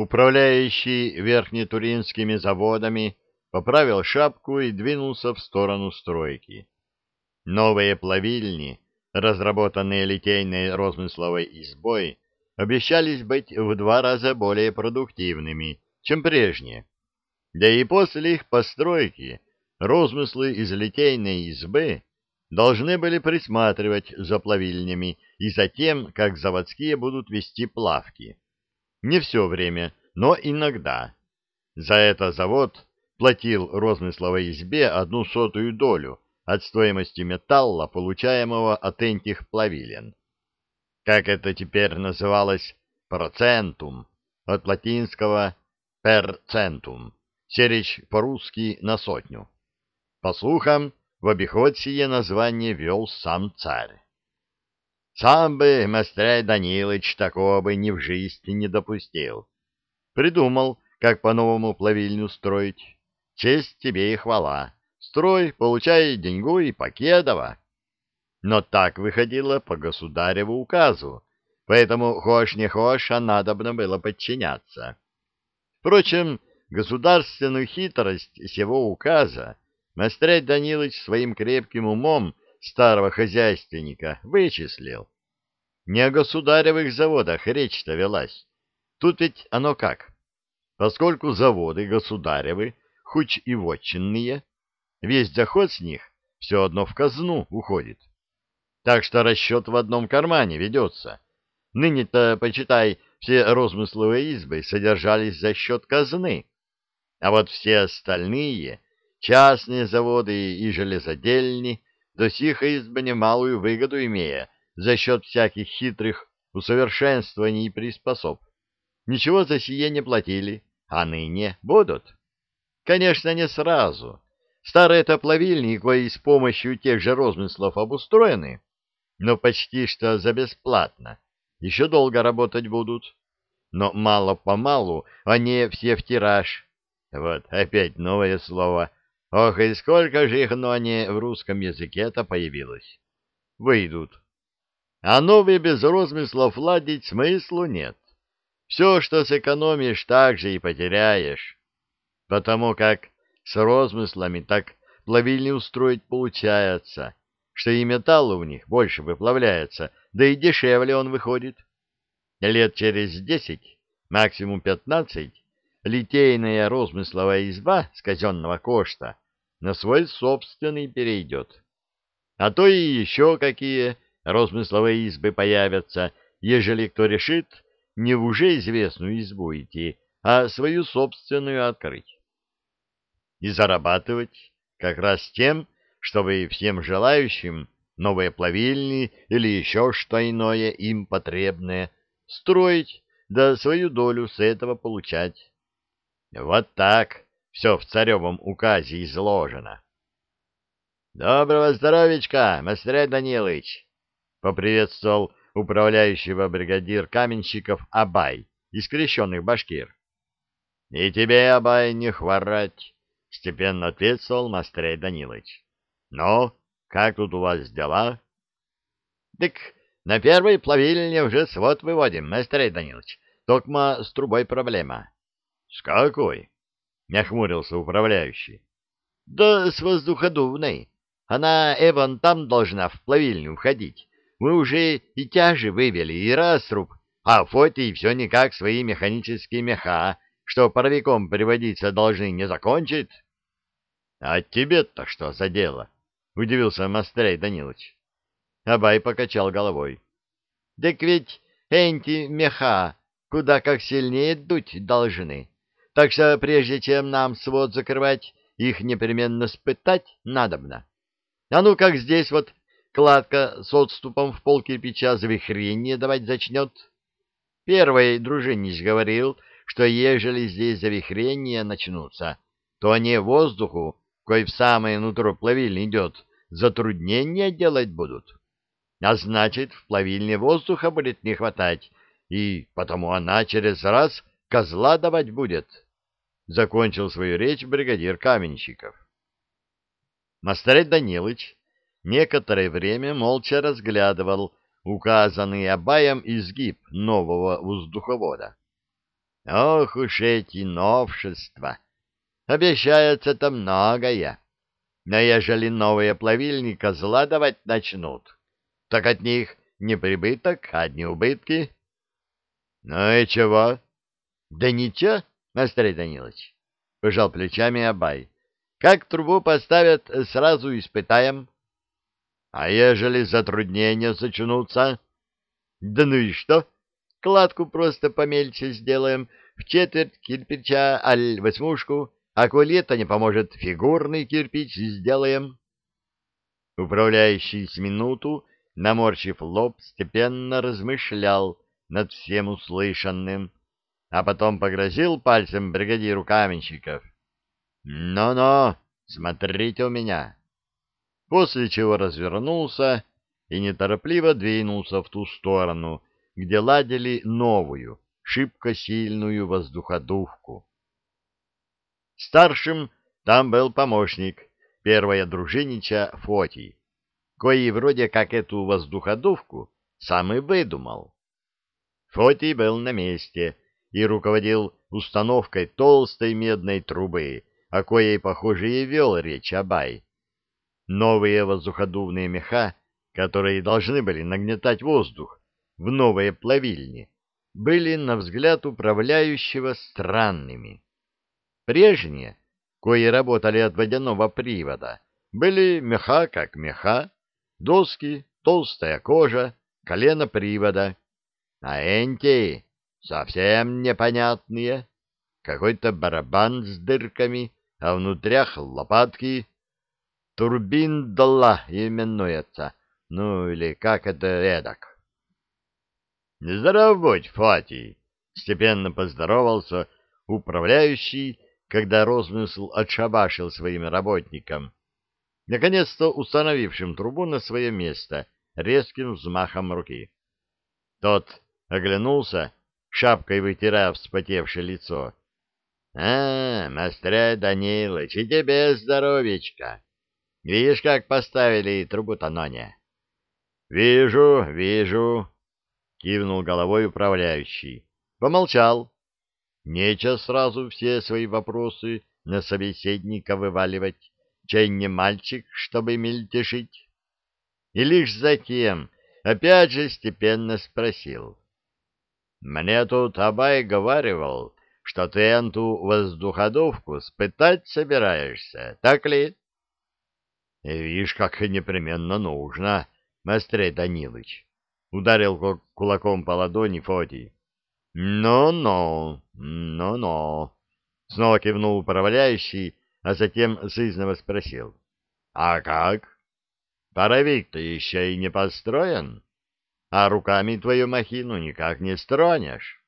Управляющий верхнетуринскими заводами поправил шапку и двинулся в сторону стройки. Новые плавильни, разработанные литейной розмысловой избой, обещались быть в два раза более продуктивными, чем прежние. Да и после их постройки розмыслы из литейной избы должны были присматривать за плавильнями и за тем, как заводские будут вести плавки. Не все время, но иногда. За это завод платил розмысловой избе одну сотую долю от стоимости металла, получаемого от этих плавилен. Как это теперь называлось, процентум, от латинского перцентум, серечь по-русски на сотню. По слухам, в обиход сие название вел сам царь. Сам бы Мастряй Данилыч такого бы ни в жизни не допустил. Придумал, как по-новому плавильню строить. Честь тебе и хвала. Строй, получай деньгу и покедово. Но так выходило по государеву указу, поэтому хошь не хошь, а надобно было подчиняться. Впрочем, государственную хитрость сего указа Мастрять Данилыч своим крепким умом старого хозяйственника вычислил. Не о государевых заводах речь-то велась. Тут ведь оно как? Поскольку заводы государевы, хоть и вотчинные, весь доход с них все одно в казну уходит. Так что расчет в одном кармане ведется. Ныне-то, почитай, все розмысловые избы содержались за счет казны, а вот все остальные, частные заводы и железодельни, до сих избы немалую выгоду имея за счет всяких хитрых усовершенствований и приспособ. Ничего за сие не платили, а ныне будут. Конечно, не сразу. Старые топловильни, кои с помощью тех же розмыслов обустроены, но почти что за бесплатно. Еще долго работать будут. Но мало-помалу они все в тираж. Вот, опять новое слово. Ох, и сколько же их, но они в русском языке-то появилось. Выйдут. А новые без розмыслов ладить смыслу нет. Все, что сэкономишь, так же и потеряешь. Потому как с розмыслами так плавильни устроить получается, что и металл у них больше выплавляется, да и дешевле он выходит. Лет через десять, максимум пятнадцать, литейная розмысловая изба с казенного кошта на свой собственный перейдет. А то и еще какие розмысловые избы появятся, ежели кто решит не в уже известную избу идти, а свою собственную открыть. И зарабатывать как раз тем, чтобы всем желающим новые плавильни или еще что иное им потребное строить, да свою долю с этого получать. Вот так все в царевом указе изложено. — Доброго здоровичка, Мастерей Данилович! — поприветствовал управляющего бригадир каменщиков Абай из крещенных башкир. — И тебе, Абай, не хворать! — степенно ответствовал Мастерей Данилович. — Ну, как тут у вас дела? — Так на первой плавильне уже свод выводим, Мастерей Данилович. Токма с трубой проблема. — С какой? — нахмурился управляющий. — Да с воздуходувной. Она, Эван, там должна в плавильню входить. Мы уже и тяжи вывели, и раструб, а Фотий все никак свои механические меха, что паровиком приводиться должны, не закончит. — А тебе-то что за дело? — удивился Мастрей Данилович. Абай покачал головой. — Так ведь эти меха куда как сильнее дуть должны. Так что прежде чем нам свод закрывать, их непременно спытать надобно. А ну как здесь вот Кладка с отступом в пол кирпича завихрение давать зачнет. Первый дружиннич говорил, что ежели здесь завихрения начнутся, то они воздуху, кой в самое нутро плавильни идет, затруднения делать будут. А значит, в плавильне воздуха будет не хватать, и потому она через раз козла давать будет. Закончил свою речь бригадир каменщиков. Мастерет Данилыч некоторое время молча разглядывал указанный Абаем изгиб нового воздуховода. Ох уж эти новшества! Обещается-то многое. Но ежели новые плавильни козла давать начнут, так от них не прибыток, а одни убытки. — Ну и чего? — Да ничего, Андрей Данилович, — пожал плечами Абай. — Как трубу поставят, сразу испытаем. — А ежели затруднения зачнутся? — Да ну и что? Кладку просто помельче сделаем, в четверть кирпича, аль восьмушку, а коли это не поможет, фигурный кирпич сделаем. Управляющий с минуту, наморщив лоб, степенно размышлял над всем услышанным, а потом погрозил пальцем бригадиру каменщиков. «Ну-ну, смотрите у меня!» После чего развернулся и неторопливо двинулся в ту сторону, где ладили новую, шибко сильную воздуходувку. Старшим там был помощник, первая дружинича Фотий, кои вроде как эту воздуходувку сам и выдумал. Фотий был на месте и руководил установкой толстой медной трубы, о коей, похоже, и вел речь Абай. Новые воздуходувные меха, которые должны были нагнетать воздух в новые плавильни, были, на взгляд управляющего, странными. Прежние, кои работали от водяного привода, были меха как меха, доски, толстая кожа, колено привода. А энти совсем непонятные. Какой-то барабан с дырками, а внутрях лопатки. Турбиндала именуется. Ну, или как это эдак. — Здоров будь, Фатий! — степенно поздоровался управляющий когда розмысл отшабашил своим работникам, наконец-то установившим трубу на свое место резким взмахом руки. Тот оглянулся, шапкой вытирая вспотевшее лицо. — А, мастря Данилыч, и тебе здоровечко! Видишь, как поставили трубу-то, Ноня? — Вижу, вижу, — кивнул головой управляющий. Помолчал, Нечего сразу все свои вопросы на собеседника вываливать, чай не мальчик, чтобы мельтешить. И лишь затем опять же степенно спросил. «Мне тут Абай говаривал, что ты эту воздуходовку спытать собираешься, так ли?» «Видишь, как непременно нужно, Мастрей Данилыч!» — ударил кулаком по ладони Фотий. «Ну-ну, ну-ну», — снова кивнул управляющий, а затем сызново спросил. «А как? Паровик-то еще и не построен, а руками твою махину никак не стронешь».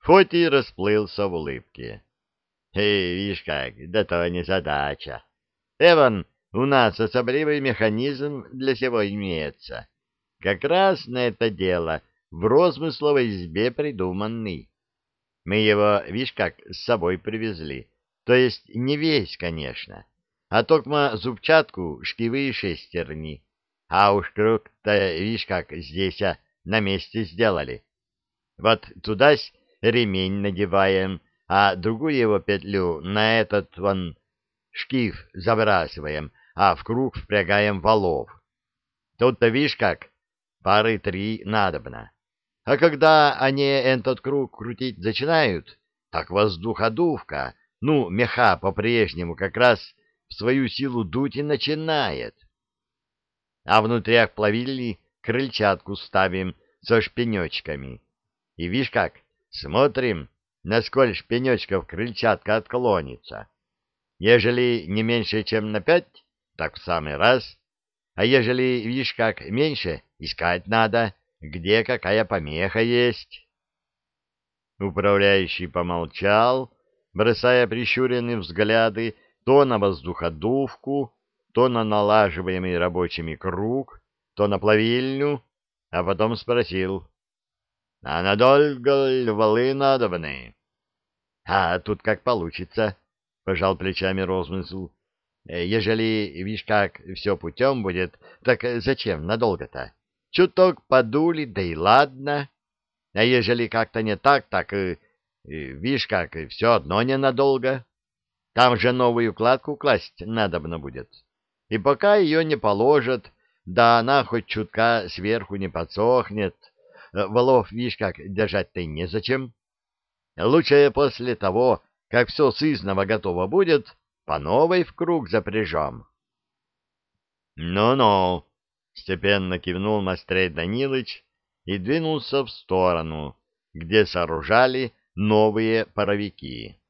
Фотий расплылся в улыбке. «Эй, видишь как, да то не задача. Эван, у нас особливый механизм для сего имеется. Как раз на это дело — в розмысловой избе придуманный. Мы его, видишь как, с собой привезли. То есть не весь, конечно, а только зубчатку, шкивы шестерни. А уж круг-то, видишь как, здесь а, на месте сделали. Вот туда ремень надеваем, а другую его петлю на этот вон шкив забрасываем, а в круг впрягаем валов. Тут-то, видишь как, пары три надобно. А когда они этот круг крутить начинают, так воздуходувка, ну, меха по-прежнему как раз в свою силу дуть и начинает. А внутрях плавильни крыльчатку ставим со шпенечками. И видишь как, смотрим, насколько шпенечков крыльчатка отклонится. Ежели не меньше, чем на пять, так в самый раз. А ежели, видишь как, меньше, искать надо — где какая помеха есть. Управляющий помолчал, бросая прищуренные взгляды то на воздуходувку, то на налаживаемый рабочими круг, то на плавильню, а потом спросил. — А надолго ли валы надобны? — А тут как получится, — пожал плечами розмысл. — Ежели, видишь, как все путем будет, так зачем надолго-то? Чуток подули, да и ладно. А ежели как-то не так, так, и, и, видишь как, и все одно ненадолго. Там же новую кладку класть надобно будет. И пока ее не положат, да она хоть чутка сверху не подсохнет, э, валов, видишь как, держать-то незачем. Лучше после того, как все сызново готово будет, по новой в круг запряжем. «Ну-ну», — степенно кивнул Мастрей Данилыч и двинулся в сторону, где сооружали новые паровики.